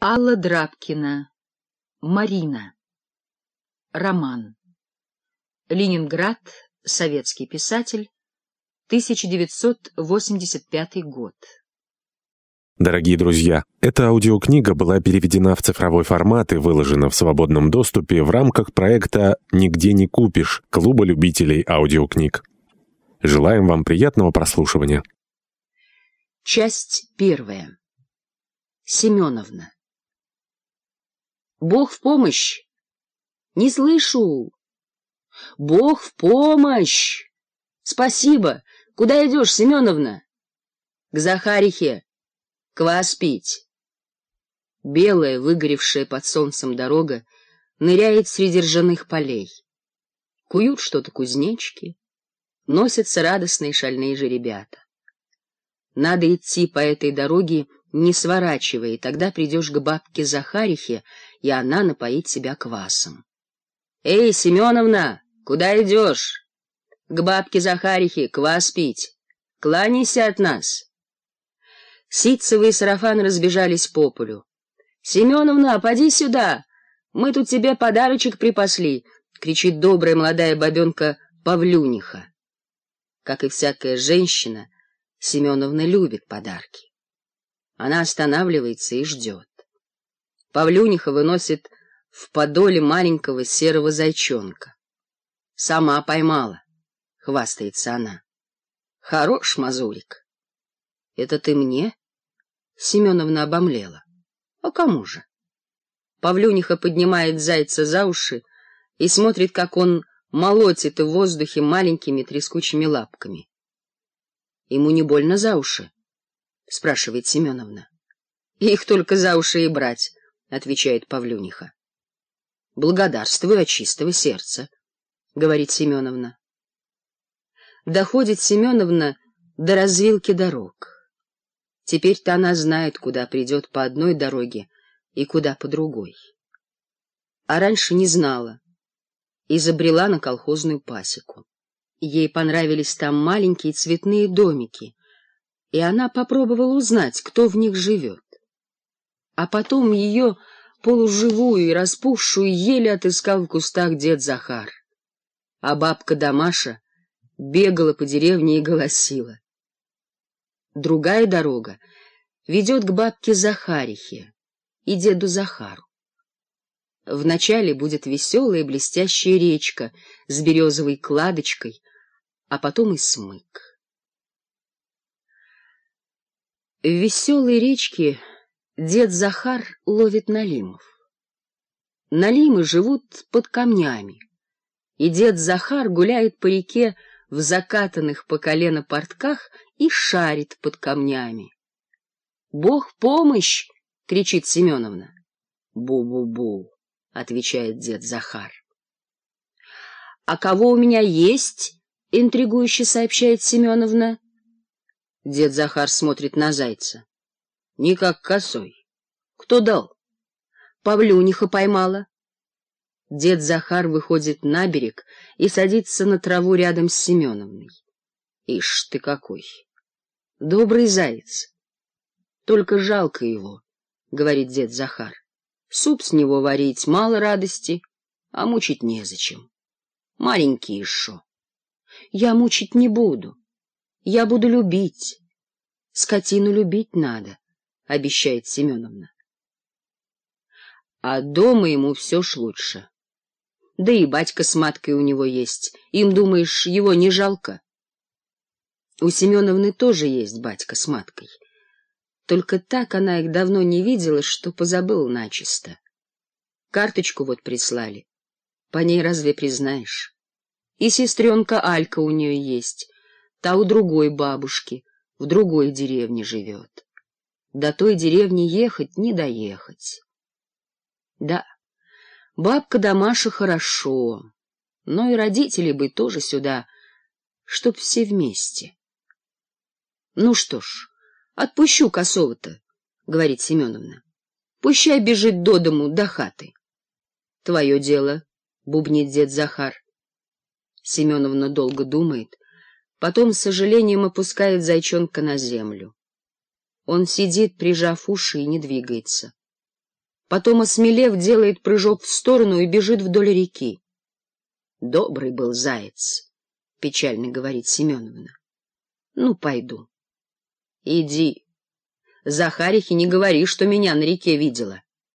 Алла Драбкина. Марина. Роман. Ленинград. Советский писатель. 1985 год. Дорогие друзья, эта аудиокнига была переведена в цифровой формат и выложена в свободном доступе в рамках проекта «Нигде не купишь» Клуба любителей аудиокниг. Желаем вам приятного прослушивания. Часть первая. Семеновна. Бог в помощь! Не слышу! Бог в помощь! Спасибо! Куда идешь, Семеновна? К Захарихе. Квас пить. Белая, выгоревшая под солнцем дорога ныряет среди ржаных полей. Куют что-то кузнечки, носятся радостные шальные же ребята. Надо идти по этой дороге, не сворачивая, и тогда придешь к бабке Захарихе, и она напоит себя квасом. — Эй, Семеновна, куда идешь? — К бабке Захарихе квас пить. Кланяйся от нас. Ситцевый сарафан разбежались по полю. — Семеновна, поди сюда! Мы тут тебе подарочек припасли! — кричит добрая молодая бабенка Павлюниха. Как и всякая женщина, Семеновна любит подарки. Она останавливается и ждет. Павлюниха выносит в подоле маленького серого зайчонка. «Сама поймала», — хвастается она. «Хорош, мазурик». «Это ты мне?» — Семеновна обомлела. «А кому же?» Павлюниха поднимает зайца за уши и смотрит, как он молотит в воздухе маленькими трескучими лапками. «Ему не больно за уши?» — спрашивает Семеновна. «Их только за уши и брать». — отвечает Павлюниха. — Благодарствую от чистого сердца, — говорит Семеновна. Доходит Семеновна до развилки дорог. Теперь-то она знает, куда придет по одной дороге и куда по другой. А раньше не знала. Изобрела на колхозную пасеку. Ей понравились там маленькие цветные домики, и она попробовала узнать, кто в них живет а потом ее полуживую и распухшую еле отыскал в кустах дед Захар. А бабка Дамаша бегала по деревне и голосила. Другая дорога ведет к бабке Захарихе и деду Захару. Вначале будет веселая блестящая речка с березовой кладочкой, а потом и смык. В веселой речке Дед Захар ловит налимов. Налимы живут под камнями, и дед Захар гуляет по реке в закатанных по колено портках и шарит под камнями. — Бог помощь! — кричит Семеновна. «Бу — Бу-бу-бу! — отвечает дед Захар. — А кого у меня есть? — интригующе сообщает Семеновна. Дед Захар смотрит на зайца как косой. Кто дал? Павлюниха поймала. Дед Захар выходит на берег и садится на траву рядом с Семеновной. Ишь ты какой! Добрый заяц! Только жалко его, — говорит дед Захар. Суп с него варить мало радости, а мучить незачем. Маленький еще. Я мучить не буду. Я буду любить. Скотину любить надо. — обещает Семеновна. А дома ему все ж лучше. Да и батька с маткой у него есть. Им, думаешь, его не жалко? У Семеновны тоже есть батька с маткой. Только так она их давно не видела, что позабыла начисто. Карточку вот прислали. По ней разве признаешь? И сестренка Алька у нее есть. Та у другой бабушки, в другой деревне живет. До той деревни ехать не доехать. Да, бабка Дамаша хорошо, но и родители бы тоже сюда, чтоб все вместе. — Ну что ж, отпущу косого-то, — говорит Семеновна. — Пущай бежит до дому, до хаты. — Твое дело, — бубнит дед Захар. Семеновна долго думает, потом с сожалением опускает зайчонка на землю. Он сидит, прижав уши, и не двигается. Потом, осмелев, делает прыжок в сторону и бежит вдоль реки. — Добрый был заяц, — печально говорит Семеновна. — Ну, пойду. — Иди. Захарихе не говори, что меня на реке видела.